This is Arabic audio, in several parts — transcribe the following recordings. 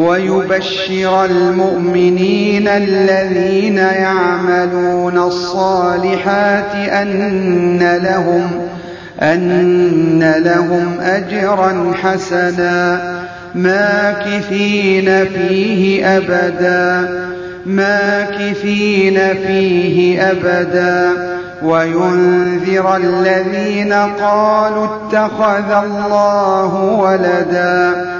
ويبشر المؤمنين الذين يعملون الصالحات أن لهم أن لهم أجرا حسنا ماكثين فيه أبدا ماكثين فيه أبدا وينذر الذين قالوا اتخذ الله ولدا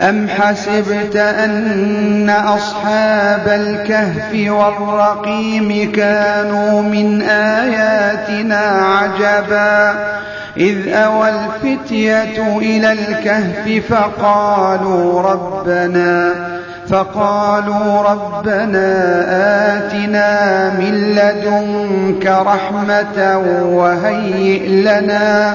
أم حسبت أن أصحاب الكهف والرقيم كانوا من آياتنا عجبا إذ أوى الفتية إلى الكهف فقالوا ربنا فقالوا ربنا آتنا من لدنك رحمة وهيئ لنا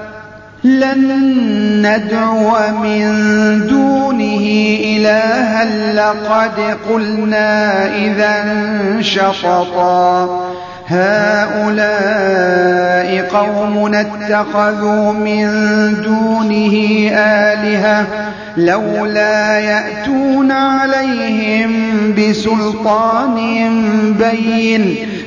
لن ندعو من دونه إلها لقد قلنا إذا شططا. هؤلاء قوم اتخذوا من دونه آلهة لولا يأتون عليهم بسلطان بين.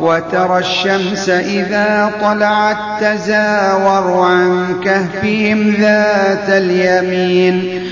وترى الشمس إذا طلعت تزاور عن كهفهم ذات اليمين.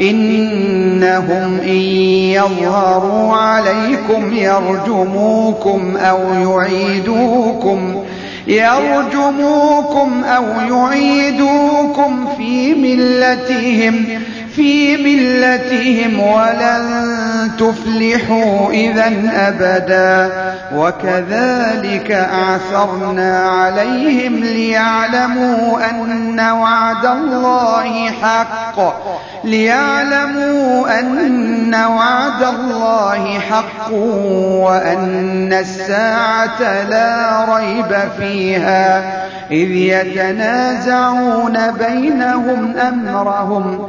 إنهم إن يظهروا عليكم يرجموكم أو يعيدوكم يرجموكم أو يعيدوكم في ملتهم. في ملتهم ولن تفلحوا إذا أبدا. وكذلك أعثرنا عليهم ليعلموا أن وعد الله حق. ليعلموا أن وعد الله حق وأن الساعة لا ريب فيها. إذ يتنازعون بينهم أمرهم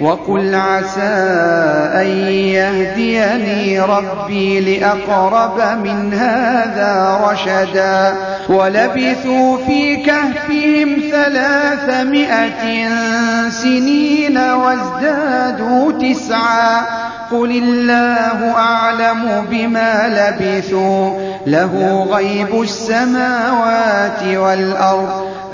وقل عسى أن يهديني ربي لأقرب من هذا رشدا. ولبثوا في كهفهم ثلاثمائة سنين وازدادوا تسعا. قل الله أعلم بما لبثوا. له غيب السماوات والأرض.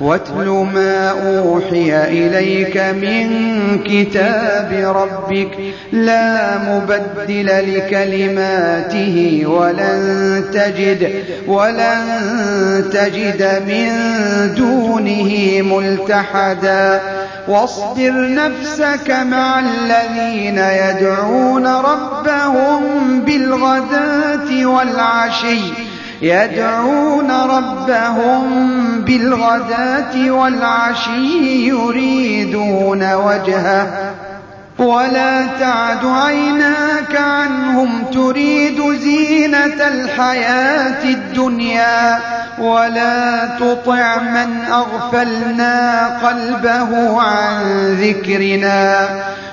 واتل ما أوحي إليك من كتاب ربك لا مبدل لكلماته ولن تجد ولن تجد من دونه ملتحدا واصبر نفسك مع الذين يدعون ربهم بالغداة والعشي يدعون ربهم بالغداة والعشي يريدون وجهه. ولا تعد عيناك عنهم تريد زينة الحياة الدنيا. ولا تطع من أغفلنا قلبه عن ذكرنا.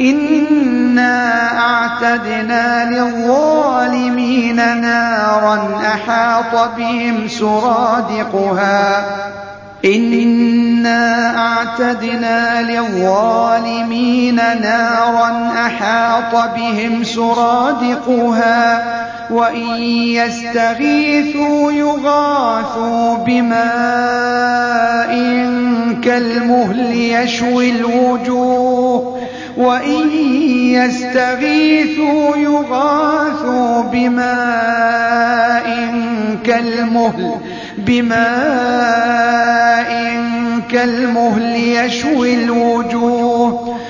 إنا أعتدنا للظالمين نارا أحاط بهم سرادقها. إنا أعتدنا للظالمين نارا أحاط بهم سرادقها. وإن يستغيثوا يغاثوا بماء كالمهل يشوي الوجوه. وإن يستغيثوا يغاثوا بماء كالمهل بماء كالمهل يشوي الوجوه.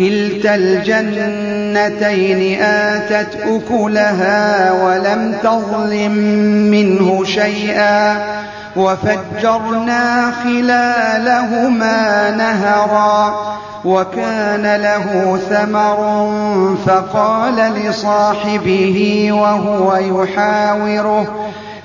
كلتا الجنتين آتت أكلها ولم تظلم منه شيئا وفجرنا خلالهما نهرا وكان له ثمر فقال لصاحبه وهو يحاوره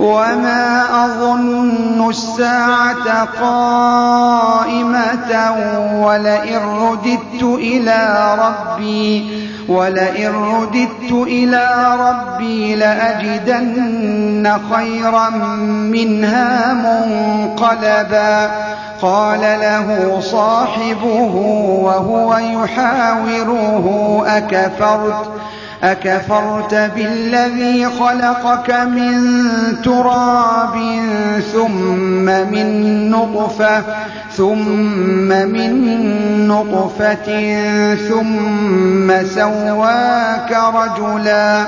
وما أظن الساعة قائمة ولئن رددت إلى ربي ولئن رددت إلى ربي لأجدن خيرا منها منقلبا قال له صاحبه وهو يحاوره أكفرت أكفرت بالذي خلقك من تراب ثم من نطفة ثم من نطفة ثم سواك رجلا.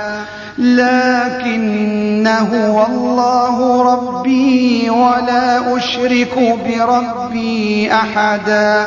لكن هو الله ربي ولا أشرك بربي أحدا.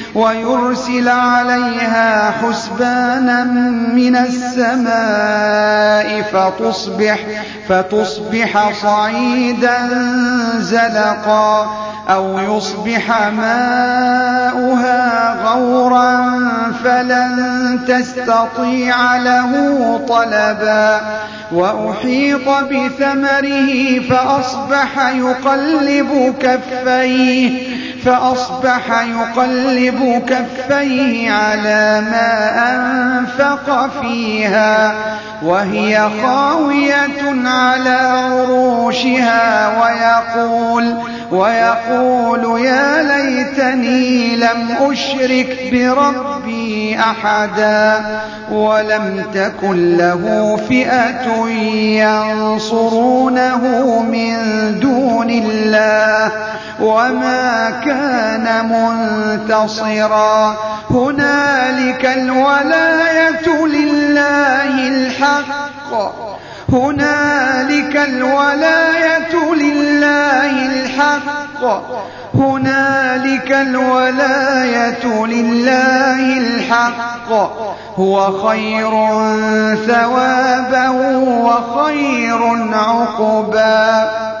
ويرسل عليها حسبانا من السماء فتصبح فتصبح صعيدا زلقا أو يصبح ماؤها غورا فلن تستطيع له طلبا وأحيط بثمره فأصبح يقلب كفيه فأصبح يقلب كفيه على ما أنفق فيها وهي خاوية على عروشها ويقول ويقول يا ليتني لم أشرك بربي أحدا ولم تكن له فئة ينصرونه من دون الله. وما كان منتصرا. هنالك الولاية لله الحق. هنالك الولاية لله الحق. هنالك الولاية لله الحق. هو خير ثوابا وخير عقبا.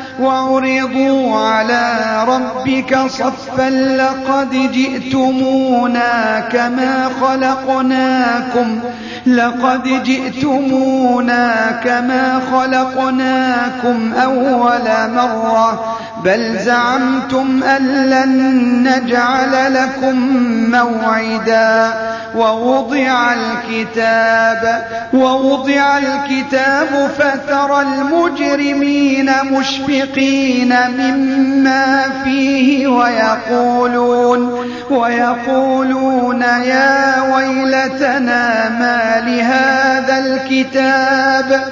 وعرضوا على ربك صفا لقد جئتمونا كما خلقناكم. لقد جئتمونا كما خلقناكم أول مرة. بل زعمتم أن لن نجعل لكم موعدا. ووضع الكتاب ووضع الكتاب فترى المجرمين مشفقين مما فيه ويقولون ويقولون يا ويلتنا ما لهذا الكتاب؟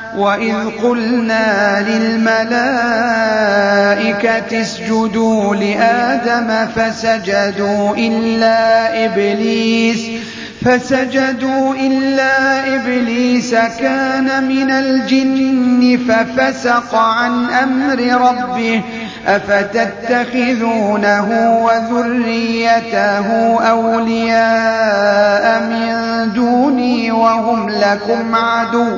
وإذ قلنا للملائكة اسجدوا لآدم فسجدوا إلا إبليس فسجدوا إلا إبليس كان من الجن ففسق عن أمر ربه أفتتخذونه وذريته أولياء من دوني وهم لكم عدو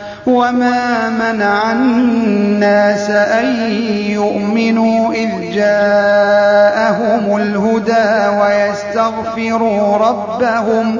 وَمَا مَنَعَ النَّاسَ أَن يُؤْمِنُوا إِذْ جَاءَهُمُ الْهُدَىٰ وَيَسْتَغْفِرُوا رَبَّهُمْ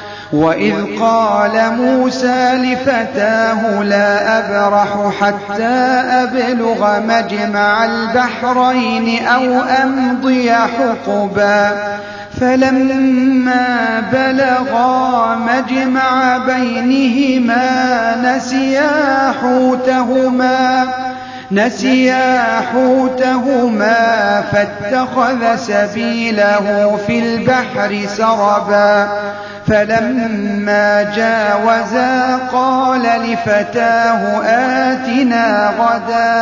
وإذ قال موسى لفتاه لا أبرح حتى أبلغ مجمع البحرين أو أمضي حقبا فلما بلغا مجمع بينهما نسيا حوتهما نسيا حوتهما فاتخذ سبيله في البحر سربا. فلما جاوزا قال لفتاه آتنا غداءنا.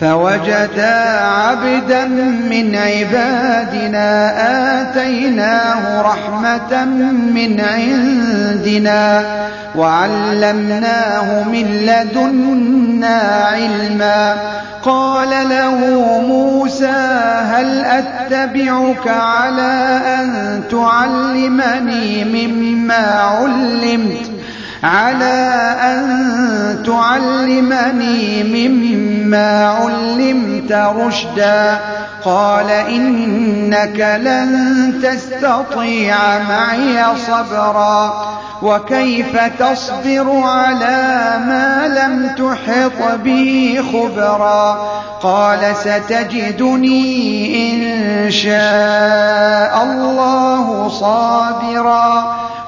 فوجدا عبدا من عبادنا آتيناه رحمة من عندنا وعلمناه من لدنا علما. قال له موسى هل أتبعك على أن تعلمني مما علمت؟ على أن تعلمني مما علمت رشدا. قال إنك لن تستطيع معي صبرا. وكيف تصبر على ما لم تحط به خبرا؟ قال ستجدني إن شاء الله صابرا.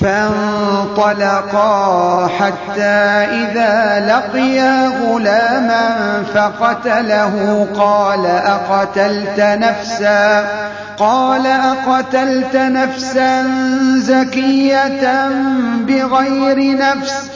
فانطلقا حتى إذا لقيا غلاما فقتله. قال أقتلت نفسا؟ قال أقتلت نفسا زكية بغير نفس.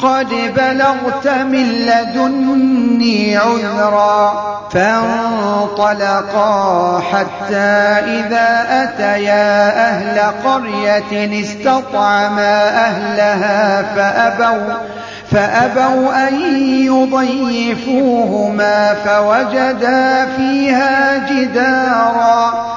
قد بلغت من لدني عذرا فانطلقا حتى إذا أتيا أهل قرية استطعما أهلها فأبوا فأبوا أن يضيفوهما فوجدا فيها جدارا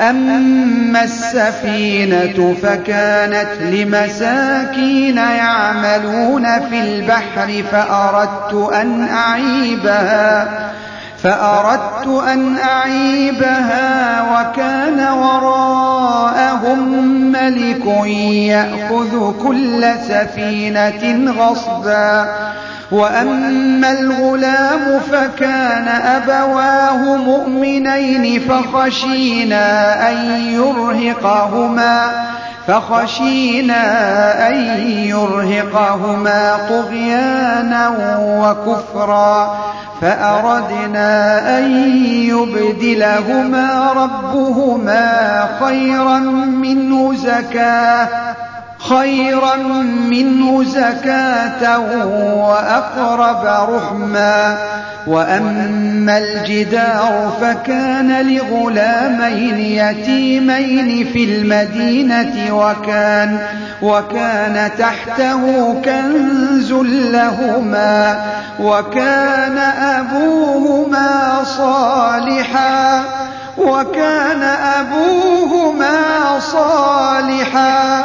أما السفينة فكانت لمساكين يعملون في البحر فأردت أن أعيبها فأردت أن أعيبها وكان وراءهم ملك يأخذ كل سفينة غصبا. وأما الغلام فكان أبواه مؤمنين فخشينا أن يرهقهما فخشينا أن يرهقهما طغيانا وكفرا فأردنا أن يبدلهما ربهما خيرا منه زكاة. خيرا منه زكاة وأقرب رحما وأما الجدار فكان لغلامين يتيمين في المدينة وكان وكان تحته كنز لهما وكان أبوهما صالحا وكان أبوهما صالحا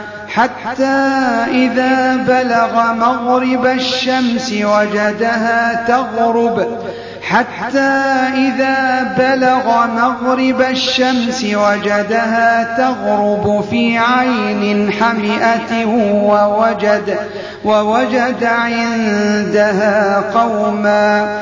حتى إذا بلغ مغرب الشمس وجدها تغرب. حتى إذا بلغ مغرب الشمس وجدها تغرب في عين حمئة ووجد ووجد عندها قوما.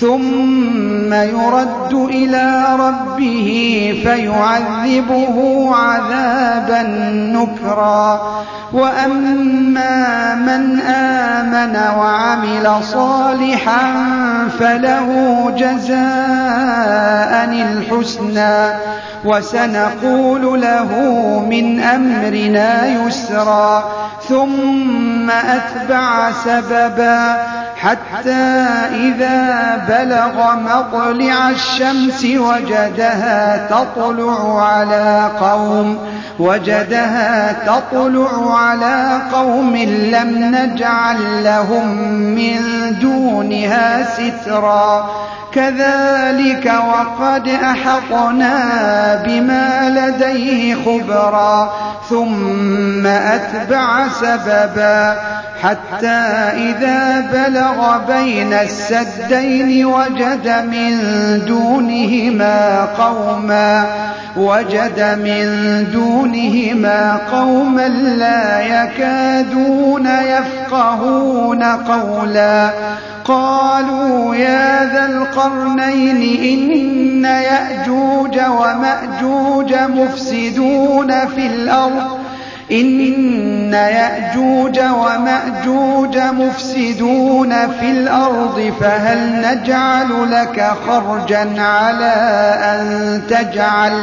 ثم يرد إلى ربه فيعذبه عذابا نكرا. وأما من آمن وعمل صالحا فله جزاء الحسنى. وسنقول له من أمرنا يسرا. ثم أتبع سببا. حتى إذا بلغ مطلع الشمس وجدها تطلع على قوم وجدها تطلع على قوم لم نجعل لهم من دونها سترا. كذلك وقد أحطنا بما لديه خبرا ثم أتبع سببا. حتى إذا بلغ بين السدين وجد من دونهما قوما وجد من دونهما قوما لا يكادون يفقهون قولا. قالوا يا ذا القرنين إن يأجوج ومأجوج مفسدون في الأرض. إن يأجوج ومأجوج مفسدون في الأرض فهل نجعل لك خرجا على أن تجعل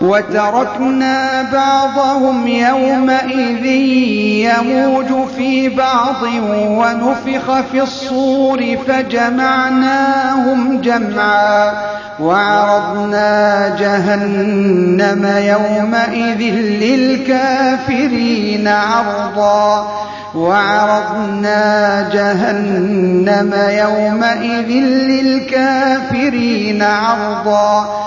وتركنا بعضهم يومئذ يموج في بعض ونفخ في الصور فجمعناهم جمعا وعرضنا جهنم يومئذ للكافرين عرضا وعرضنا جهنم يومئذ للكافرين عرضا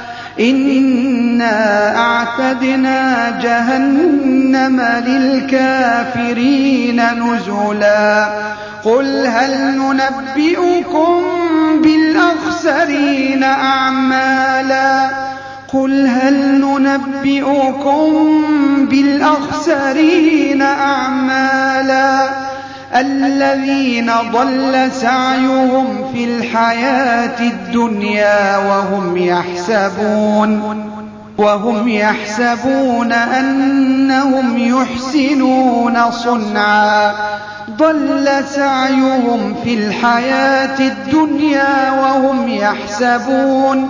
إنا أعتدنا جهنم للكافرين نزلا قل هل ننبئكم بالأخسرين أعمالا قل هل ننبئكم بالأخسرين أعمالا الذين ضل سعيهم في الحياة الدنيا وهم يحسبون وهم يحسبون أنهم يحسنون صنعا. ضل سعيهم في الحياة الدنيا وهم يحسبون